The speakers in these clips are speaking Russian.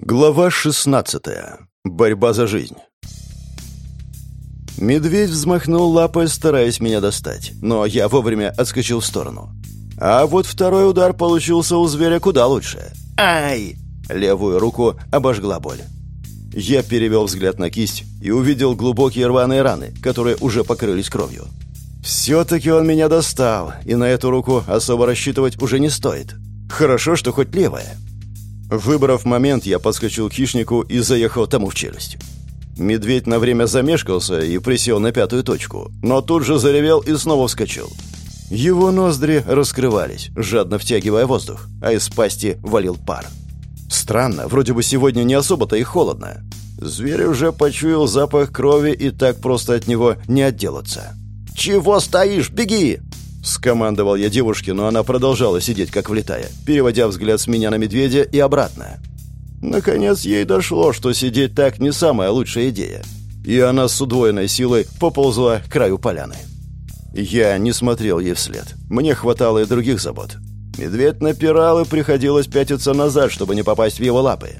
Глава 16. Борьба за жизнь. Медведь взмахнул лапой, стараясь меня достать, но я вовремя отскочил в сторону. А вот второй удар получился у зверя куда лучше. Ай! Левую руку обожгла боль. Я перевел взгляд на кисть и увидел глубокие рваные раны, которые уже покрылись кровью. Все-таки он меня достал, и на эту руку особо рассчитывать уже не стоит. Хорошо, что хоть левая. Выбрав момент, я подскочил к хищнику и заехал тому в челюсть. Медведь на время замешкался и присел на пятую точку, но тут же заревел и снова вскочил. Его ноздри раскрывались, жадно втягивая воздух, а из пасти валил пар. Странно, вроде бы сегодня не особо-то и холодно. Зверь уже почуял запах крови и так просто от него не отделаться. «Чего стоишь? Беги!» Скомандовал я девушке, но она продолжала сидеть как влитая, переводя взгляд с меня на медведя и обратно. Наконец ей дошло, что сидеть так не самая лучшая идея. И она с удвоенной силой поползла к краю поляны. Я не смотрел ей вслед. Мне хватало и других забот. Медведь напирал и приходилось пятиться назад, чтобы не попасть в его лапы.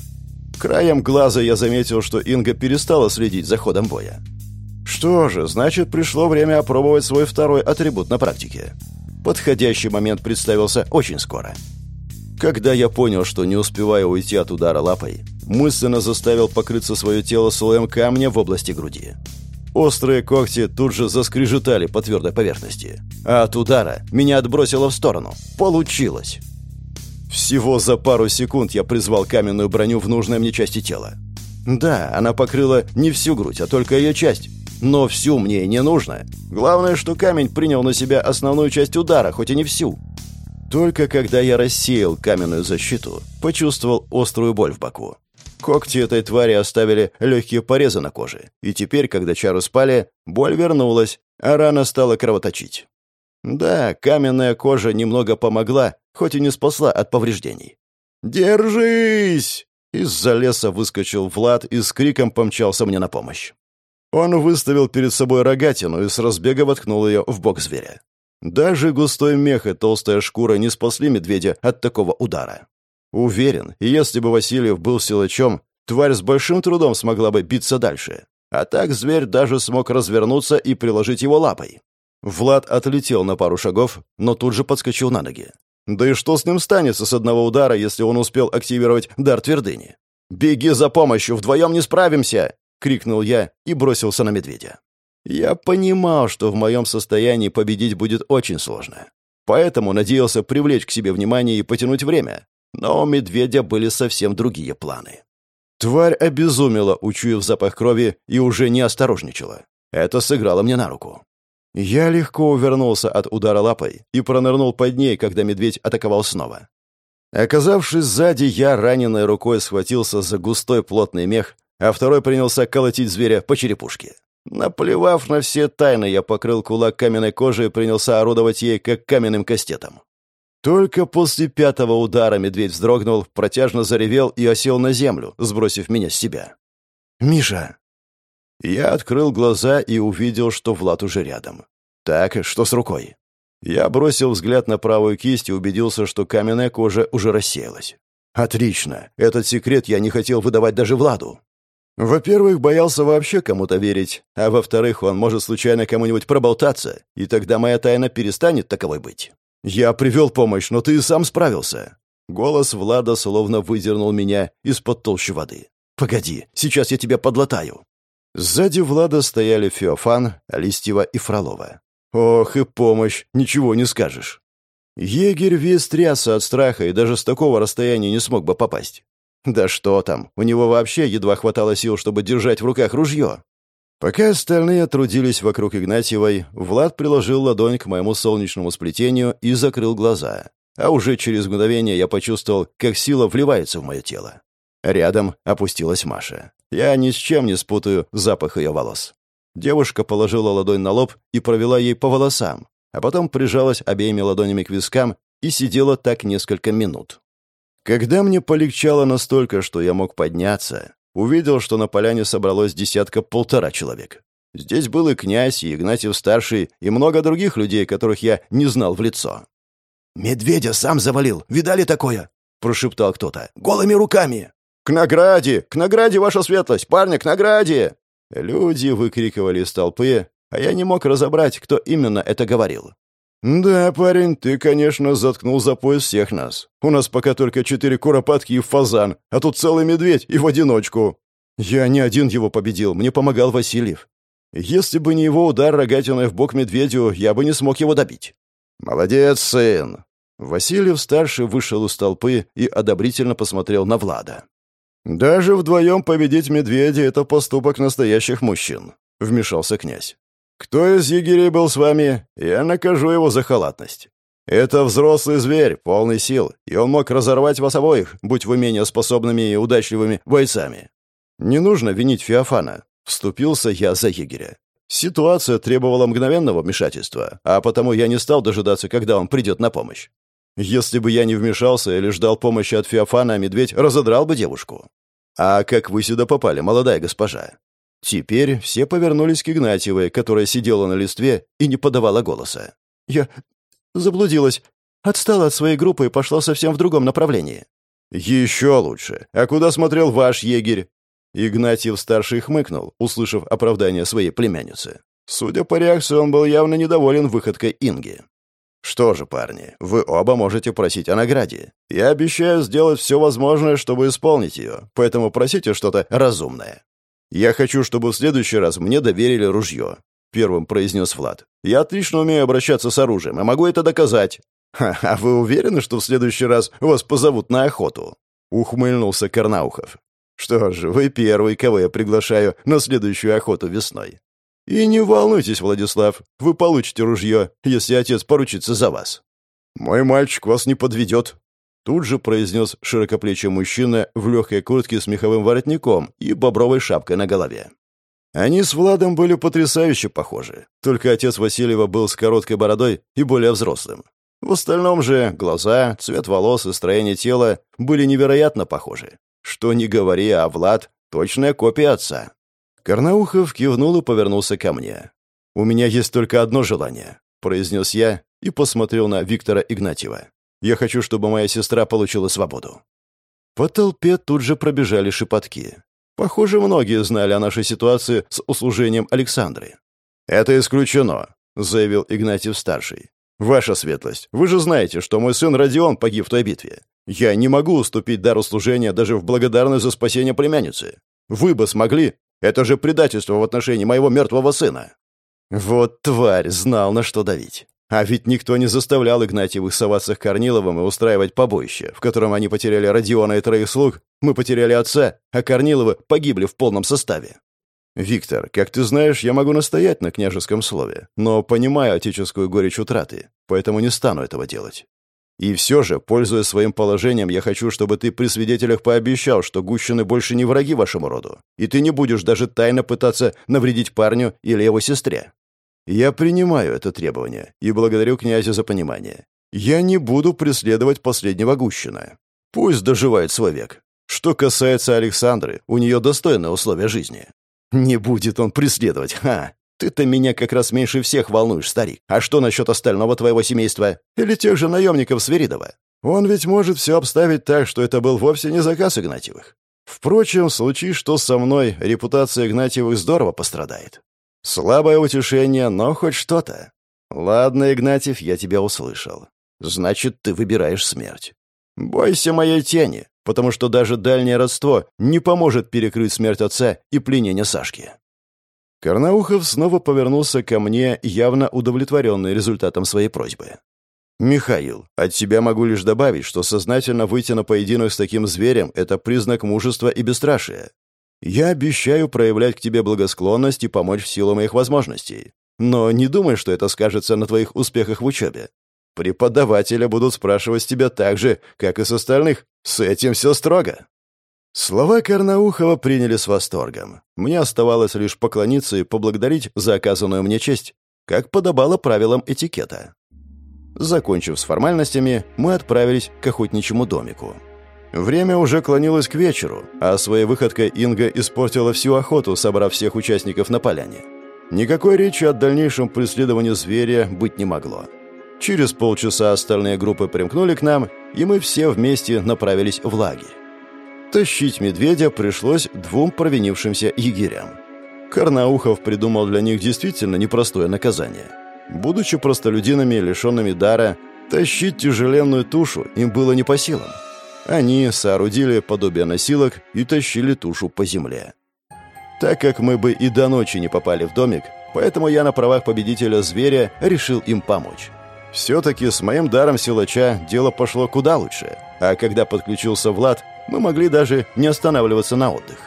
Краем глаза я заметил, что Инга перестала следить за ходом боя. Что же, значит, пришло время опробовать свой второй атрибут на практике. Подходящий момент представился очень скоро. Когда я понял, что не успеваю уйти от удара лапой, мысленно заставил покрыться свое тело слоем камня в области груди. Острые когти тут же заскрежетали по твердой поверхности. А от удара меня отбросило в сторону. Получилось! Всего за пару секунд я призвал каменную броню в нужной мне части тела. Да, она покрыла не всю грудь, а только ее часть, но всю мне не нужно. Главное, что камень принял на себя основную часть удара, хоть и не всю. Только когда я рассеял каменную защиту, почувствовал острую боль в боку. Когти этой твари оставили легкие порезы на коже, и теперь, когда чары спали, боль вернулась, а рана стала кровоточить. Да, каменная кожа немного помогла, хоть и не спасла от повреждений. «Держись!» Из-за леса выскочил Влад и с криком помчался мне на помощь. Он выставил перед собой рогатину и с разбега воткнул ее в бок зверя. Даже густой мех и толстая шкура не спасли медведя от такого удара. Уверен, если бы Васильев был силачом, тварь с большим трудом смогла бы биться дальше. А так зверь даже смог развернуться и приложить его лапой. Влад отлетел на пару шагов, но тут же подскочил на ноги. Да и что с ним станется с одного удара, если он успел активировать дар твердыни? «Беги за помощью, вдвоем не справимся!» — крикнул я и бросился на медведя. Я понимал, что в моем состоянии победить будет очень сложно. Поэтому надеялся привлечь к себе внимание и потянуть время. Но у медведя были совсем другие планы. Тварь обезумела, учуяв запах крови, и уже не осторожничала. Это сыграло мне на руку. Я легко увернулся от удара лапой и пронырнул под ней, когда медведь атаковал снова. Оказавшись сзади, я раненой рукой схватился за густой плотный мех, а второй принялся колотить зверя по черепушке. Наплевав на все тайны, я покрыл кулак каменной кожей и принялся орудовать ей, как каменным кастетом. Только после пятого удара медведь вздрогнул, протяжно заревел и осел на землю, сбросив меня с себя. «Миша!» Я открыл глаза и увидел, что Влад уже рядом. «Так, что с рукой?» Я бросил взгляд на правую кисть и убедился, что каменная кожа уже рассеялась. «Отлично! Этот секрет я не хотел выдавать даже Владу!» Во-первых, боялся вообще кому-то верить, а во-вторых, он может случайно кому-нибудь проболтаться, и тогда моя тайна перестанет таковой быть. Я привел помощь, но ты и сам справился. Голос Влада словно выдернул меня из-под толщи воды. «Погоди, сейчас я тебя подлатаю». Сзади Влада стояли Феофан, Листьева и Фролова. «Ох, и помощь, ничего не скажешь». Егерь весь трясся от страха и даже с такого расстояния не смог бы попасть. Да что там, у него вообще едва хватало сил, чтобы держать в руках ружье. Пока остальные трудились вокруг Игнатьевой, Влад приложил ладонь к моему солнечному сплетению и закрыл глаза. А уже через мгновение я почувствовал, как сила вливается в мое тело. Рядом опустилась Маша. Я ни с чем не спутаю запах ее волос. Девушка положила ладонь на лоб и провела ей по волосам, а потом прижалась обеими ладонями к вискам и сидела так несколько минут. Когда мне полегчало настолько, что я мог подняться, увидел, что на поляне собралось десятка-полтора человек. Здесь был и князь, и Игнатьев-старший, и много других людей, которых я не знал в лицо. «Медведя сам завалил, видали такое?» — прошептал кто-то. «Голыми руками!» «К награде! К награде, ваша светлость! Парни, к награде!» Люди выкрикивали из толпы, а я не мог разобрать, кто именно это говорил. «Да, парень, ты, конечно, заткнул за пояс всех нас. У нас пока только четыре куропатки и фазан, а тут целый медведь и в одиночку. Я не один его победил, мне помогал Васильев. Если бы не его удар рогатиной в бок медведю, я бы не смог его добить». «Молодец, сын!» Васильев-старший вышел из толпы и одобрительно посмотрел на Влада. «Даже вдвоем победить медведя — это поступок настоящих мужчин», — вмешался князь. «Кто из егерей был с вами? Я накажу его за халатность. Это взрослый зверь, полный сил, и он мог разорвать вас обоих, будь вы менее способными и удачливыми бойцами. Не нужно винить Феофана. Вступился я за егеря. Ситуация требовала мгновенного вмешательства, а потому я не стал дожидаться, когда он придет на помощь. Если бы я не вмешался или ждал помощи от Феофана, медведь разодрал бы девушку. А как вы сюда попали, молодая госпожа? Теперь все повернулись к Игнатьевой, которая сидела на листве и не подавала голоса. «Я заблудилась. Отстала от своей группы и пошла совсем в другом направлении». «Еще лучше. А куда смотрел ваш егерь?» Игнатьев-старший хмыкнул, услышав оправдание своей племянницы. Судя по реакции, он был явно недоволен выходкой Инги. «Что же, парни, вы оба можете просить о награде. Я обещаю сделать все возможное, чтобы исполнить ее, поэтому просите что-то разумное». «Я хочу, чтобы в следующий раз мне доверили ружье», — первым произнес Влад. «Я отлично умею обращаться с оружием, и могу это доказать». «Ха, а вы уверены, что в следующий раз вас позовут на охоту?» — ухмыльнулся Карнаухов. «Что ж, вы первый, кого я приглашаю на следующую охоту весной. И не волнуйтесь, Владислав, вы получите ружье, если отец поручится за вас». «Мой мальчик вас не подведет», Тут же произнес широкоплечий мужчина в легкой куртке с меховым воротником и бобровой шапкой на голове. Они с Владом были потрясающе похожи, только отец Васильева был с короткой бородой и более взрослым. В остальном же глаза, цвет волос и строение тела были невероятно похожи. Что ни говори, а Влад — точная копия отца. Карнаухов кивнул и повернулся ко мне. «У меня есть только одно желание», — произнес я и посмотрел на Виктора Игнатьева. Я хочу, чтобы моя сестра получила свободу». По толпе тут же пробежали шепотки. Похоже, многие знали о нашей ситуации с услужением Александры. «Это исключено», — заявил Игнатьев-старший. «Ваша светлость, вы же знаете, что мой сын Родион погиб в той битве. Я не могу уступить дару служения даже в благодарность за спасение племянницы. Вы бы смогли? Это же предательство в отношении моего мертвого сына». Вот тварь знал, на что давить. А ведь никто не заставлял Игнатьевых соваться к Корниловым и устраивать побоище, в котором они потеряли Родиона и троих слуг, мы потеряли отца, а Корниловы погибли в полном составе. «Виктор, как ты знаешь, я могу настоять на княжеском слове, но понимаю отеческую горечь утраты, поэтому не стану этого делать. И все же, пользуясь своим положением, я хочу, чтобы ты при свидетелях пообещал, что гущины больше не враги вашему роду, и ты не будешь даже тайно пытаться навредить парню или его сестре. Я принимаю это требование и благодарю князя за понимание. Я не буду преследовать последнего Гущина. Пусть доживает свой век. Что касается Александры, у нее достойные условия жизни. Не будет он преследовать, ха! Ты-то меня как раз меньше всех волнуешь, старик. А что насчет остального твоего семейства? Или тех же наемников Сверидова? Он ведь может все обставить так, что это был вовсе не заказ Игнатьевых. Впрочем, случае, что со мной, репутация Игнатьевых здорово пострадает. Слабое утешение, но хоть что-то. Ладно, Игнатьев, я тебя услышал. Значит, ты выбираешь смерть. Бойся моей тени, потому что даже дальнее родство не поможет перекрыть смерть отца и пленение Сашки. Карнаухов снова повернулся ко мне, явно удовлетворенный результатом своей просьбы. «Михаил, от себя могу лишь добавить, что сознательно выйти на поединок с таким зверем — это признак мужества и бесстрашия. Я обещаю проявлять к тебе благосклонность и помочь в силу моих возможностей. Но не думай, что это скажется на твоих успехах в учебе. Преподаватели будут спрашивать тебя так же, как и с остальных. С этим все строго». Слова Карнаухова приняли с восторгом. Мне оставалось лишь поклониться и поблагодарить за оказанную мне честь, как подобало правилам этикета. Закончив с формальностями, мы отправились к охотничьему домику. Время уже клонилось к вечеру, а своей выходкой Инга испортила всю охоту, собрав всех участников на поляне. Никакой речи о дальнейшем преследовании зверя быть не могло. Через полчаса остальные группы примкнули к нам, и мы все вместе направились в лагерь. Тащить медведя пришлось двум провинившимся егерям. Карнаухов придумал для них действительно непростое наказание. Будучи простолюдинами, лишенными дара, тащить тяжеленную тушу им было не по силам. Они соорудили подобие носилок и тащили тушу по земле. Так как мы бы и до ночи не попали в домик, поэтому я на правах победителя зверя решил им помочь. Все-таки с моим даром силача дело пошло куда лучше, а когда подключился Влад, мы могли даже не останавливаться на отдых.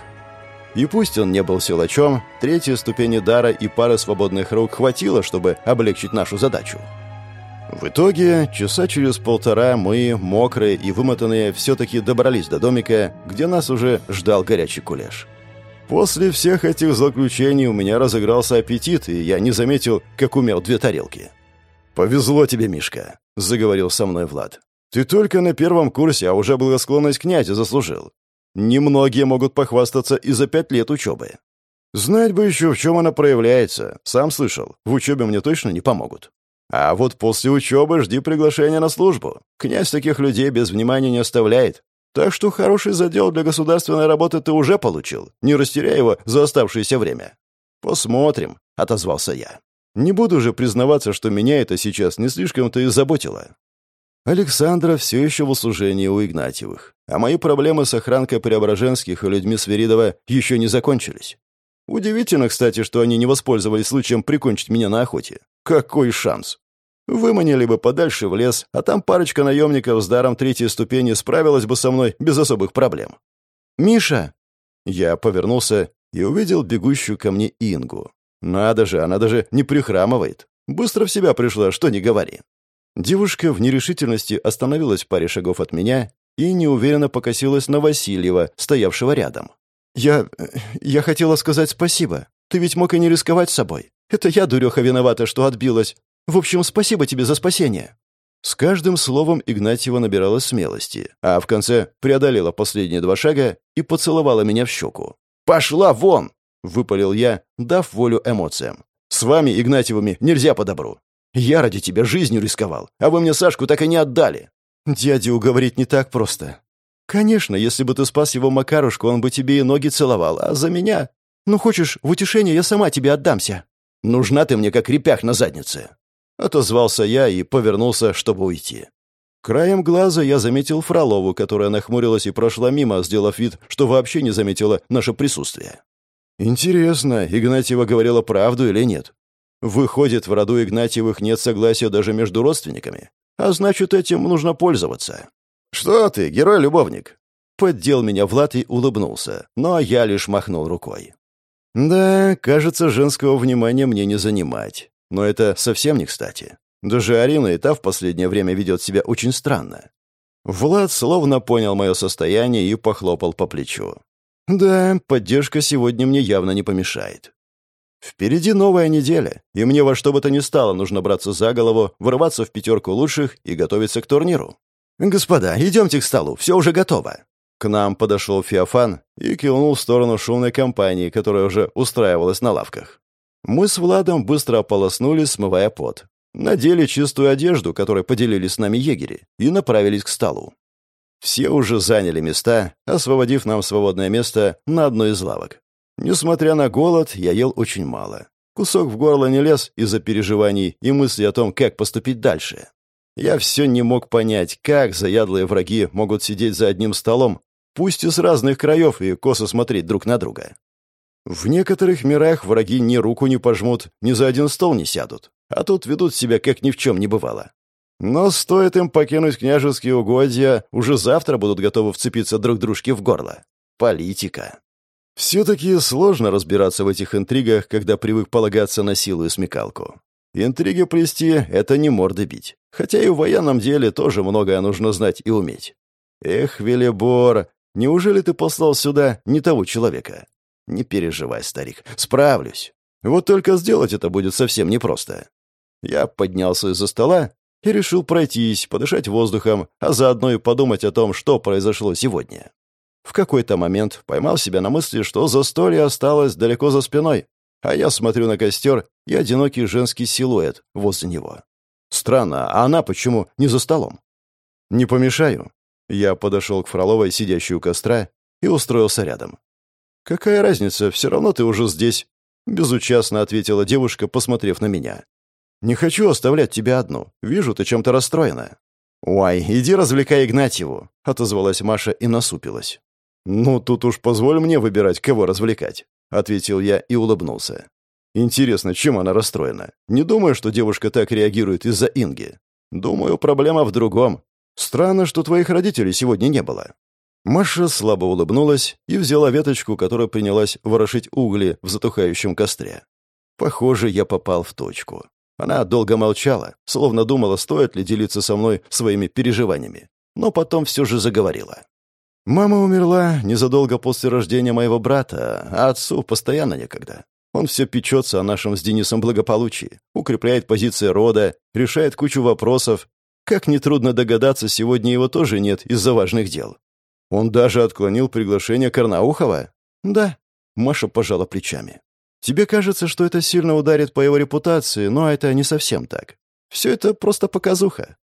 И пусть он не был силачом, третьей ступени дара и пары свободных рук хватило, чтобы облегчить нашу задачу. В итоге, часа через полтора мы, мокрые и вымотанные, все-таки добрались до домика, где нас уже ждал горячий кулеш. После всех этих заключений у меня разыгрался аппетит, и я не заметил, как умел две тарелки. «Повезло тебе, Мишка», — заговорил со мной Влад. «Ты только на первом курсе, а уже благосклонность князя заслужил. Немногие могут похвастаться и за пять лет учебы. Знать бы еще, в чем она проявляется. Сам слышал, в учебе мне точно не помогут. А вот после учебы жди приглашения на службу. Князь таких людей без внимания не оставляет. Так что хороший задел для государственной работы ты уже получил. Не растеряй его за оставшееся время. Посмотрим, отозвался я. Не буду же признаваться, что меня это сейчас не слишком-то и заботило. Александра все еще в услужении у Игнатьевых, а мои проблемы с охранкой Преображенских и людьми Сверидова еще не закончились. Удивительно, кстати, что они не воспользовались случаем прикончить меня на охоте. Какой шанс? Выманили бы подальше в лес, а там парочка наемников с даром третьей ступени справилась бы со мной без особых проблем. «Миша!» Я повернулся и увидел бегущую ко мне Ингу. Надо же, она даже не прихрамывает. Быстро в себя пришла, что не говори. Девушка в нерешительности остановилась в паре шагов от меня и неуверенно покосилась на Васильева, стоявшего рядом. «Я... я хотела сказать спасибо. Ты ведь мог и не рисковать собой. Это я, дуреха, виновата, что отбилась. В общем, спасибо тебе за спасение». С каждым словом Игнатьева набирала смелости, а в конце преодолела последние два шага и поцеловала меня в щеку. «Пошла вон!» — выпалил я, дав волю эмоциям. «С вами, Игнатьевыми, нельзя по добру. Я ради тебя жизнью рисковал, а вы мне Сашку так и не отдали». Дядя уговорить не так просто. «Конечно, если бы ты спас его Макарушку, он бы тебе и ноги целовал, а за меня... Ну, хочешь, в утешение я сама тебе отдамся». «Нужна ты мне, как репях на заднице». Отозвался я и повернулся, чтобы уйти. Краем глаза я заметил Фролову, которая нахмурилась и прошла мимо, сделав вид, что вообще не заметила наше присутствие. Интересно, Игнатьева говорила правду или нет? Выходит, в роду Игнатьевых нет согласия даже между родственниками. А значит, этим нужно пользоваться. «Что ты, герой-любовник?» Поддел меня Влад и улыбнулся, но я лишь махнул рукой. «Да, кажется, женского внимания мне не занимать. Но это совсем не кстати. Даже Арина и та в последнее время ведет себя очень странно. Влад словно понял мое состояние и похлопал по плечу. «Да, поддержка сегодня мне явно не помешает. Впереди новая неделя, и мне во что бы то ни стало нужно браться за голову, вырваться в пятерку лучших и готовиться к турниру. «Господа, идемте к столу, все уже готово». К нам подошел Феофан и кивнул в сторону шумной компании, которая уже устраивалась на лавках. Мы с Владом быстро ополоснулись, смывая пот. Надели чистую одежду, которой поделились с нами егери, и направились к столу. Все уже заняли места, освободив нам свободное место на одной из лавок. Несмотря на голод, я ел очень мало. Кусок в горло не лез из-за переживаний и мысли о том, как поступить дальше. Я все не мог понять, как заядлые враги могут сидеть за одним столом, пусть и с разных краев, и косо смотреть друг на друга. В некоторых мирах враги ни руку не пожмут, ни за один стол не сядут, а тут ведут себя, как ни в чем не бывало. Но стоит им покинуть княжеские угодья, уже завтра будут готовы вцепиться друг дружке в горло. Политика. Все-таки сложно разбираться в этих интригах, когда привык полагаться на силу и смекалку. Интриги плести — это не морды бить. Хотя и в военном деле тоже многое нужно знать и уметь. Эх, Велибор, неужели ты послал сюда не того человека? Не переживай, старик, справлюсь. Вот только сделать это будет совсем непросто. Я поднялся из-за стола и решил пройтись, подышать воздухом, а заодно и подумать о том, что произошло сегодня. В какой-то момент поймал себя на мысли, что застолье осталось далеко за спиной, а я смотрю на костер и одинокий женский силуэт возле него. Странно, а она почему не за столом? Не помешаю. Я подошел к Фроловой, сидящей у костра, и устроился рядом. «Какая разница, все равно ты уже здесь», — безучастно ответила девушка, посмотрев на меня. «Не хочу оставлять тебя одну. Вижу, ты чем-то расстроена». «Ой, иди развлекай Игнатьеву», — отозвалась Маша и насупилась. «Ну, тут уж позволь мне выбирать, кого развлекать», — ответил я и улыбнулся. «Интересно, чем она расстроена? Не думаю, что девушка так реагирует из-за Инги. Думаю, проблема в другом. Странно, что твоих родителей сегодня не было». Маша слабо улыбнулась и взяла веточку, которая принялась ворошить угли в затухающем костре. Похоже, я попал в точку. Она долго молчала, словно думала, стоит ли делиться со мной своими переживаниями, но потом все же заговорила. Мама умерла незадолго после рождения моего брата, а отцу постоянно некогда. Он все печется о нашем с Денисом благополучии, укрепляет позиции рода, решает кучу вопросов. Как нетрудно догадаться, сегодня его тоже нет из-за важных дел. Он даже отклонил приглашение Карнаухова? Да. Маша пожала плечами. Тебе кажется, что это сильно ударит по его репутации, но это не совсем так. Все это просто показуха.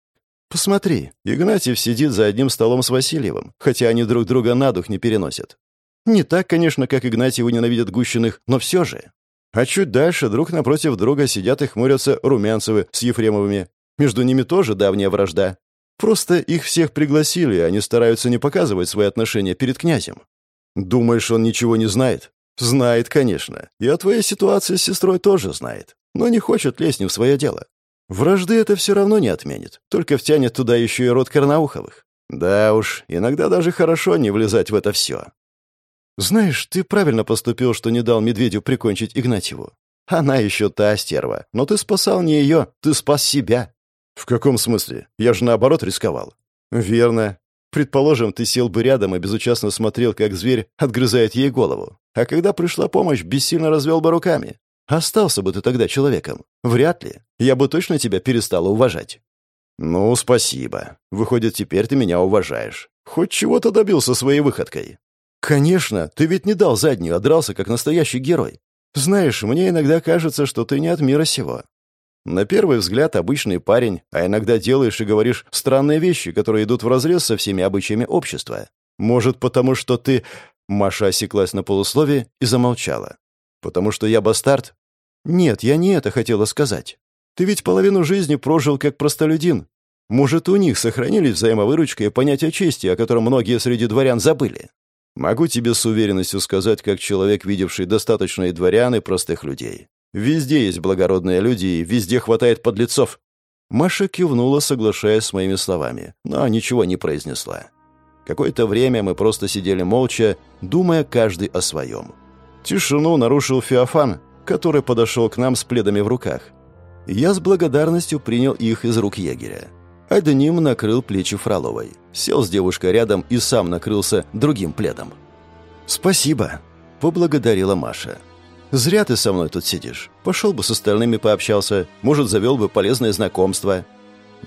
Посмотри, Игнатьев сидит за одним столом с Васильевым, хотя они друг друга на дух не переносят. Не так, конечно, как Игнатьеву ненавидят Гущиных, но все же. А чуть дальше друг напротив друга сидят и хмурятся Румянцевы с Ефремовыми. Между ними тоже давняя вражда. Просто их всех пригласили, они стараются не показывать свои отношения перед князем. Думаешь, он ничего не знает? Знает, конечно. И о твоей ситуации с сестрой тоже знает. Но не хочет лезть не в свое дело. Вражды это все равно не отменит, только втянет туда еще и род Карнауховых. Да уж, иногда даже хорошо не влезать в это все. Знаешь, ты правильно поступил, что не дал Медведю прикончить Игнатьеву. Она еще та стерва, но ты спасал не ее, ты спас себя. В каком смысле? Я же наоборот рисковал. Верно. Предположим, ты сел бы рядом и безучастно смотрел, как зверь отгрызает ей голову. А когда пришла помощь, бессильно развел бы руками. Остался бы ты тогда человеком? Вряд ли. Я бы точно тебя перестала уважать. Ну, спасибо. Выходит, теперь ты меня уважаешь. Хоть чего-то добился своей выходкой. Конечно, ты ведь не дал заднюю, а дрался как настоящий герой. Знаешь, мне иногда кажется, что ты не от мира сего. На первый взгляд обычный парень, а иногда делаешь и говоришь странные вещи, которые идут вразрез со всеми обычаями общества. Может, потому что ты... Маша осеклась на полусловие и замолчала. Потому что я бастард? Нет, я не это хотела сказать. Ты ведь половину жизни прожил как простолюдин. Может, у них сохранились взаимовыручка и понятие чести, о котором многие среди дворян забыли. Могу тебе с уверенностью сказать, как человек, видевший достаточно и дворян, и простых людей. Везде есть благородные люди, и везде хватает подлецов. Маша кивнула, соглашаясь с моими словами, но ничего не произнесла. Какое-то время мы просто сидели молча, думая каждый о своем. Тишину нарушил Феофан, который подошел к нам с пледами в руках. Я с благодарностью принял их из рук егеря. Одним накрыл плечи Фроловой. Сел с девушкой рядом и сам накрылся другим пледом. «Спасибо», — поблагодарила Маша. «Зря ты со мной тут сидишь. Пошел бы с остальными пообщался. Может, завел бы полезное знакомство».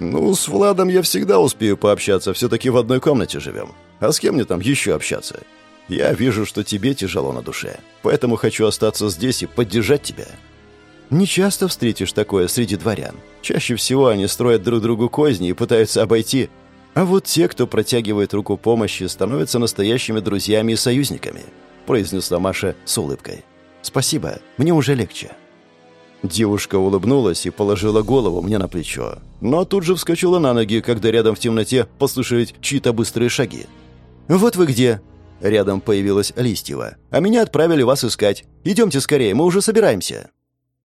«Ну, с Владом я всегда успею пообщаться. Все-таки в одной комнате живем. А с кем мне там еще общаться? Я вижу, что тебе тяжело на душе, поэтому хочу остаться здесь и поддержать тебя. Не часто встретишь такое среди дворян. Чаще всего они строят друг другу козни и пытаются обойти. А вот те, кто протягивает руку помощи, становятся настоящими друзьями и союзниками», — произнесла Маша с улыбкой. «Спасибо, мне уже легче». Девушка улыбнулась и положила голову мне на плечо. Но тут же вскочила на ноги, когда рядом в темноте послышались чьи-то быстрые шаги. «Вот вы где!» Рядом появилась Листьева. «А меня отправили вас искать. Идемте скорее, мы уже собираемся».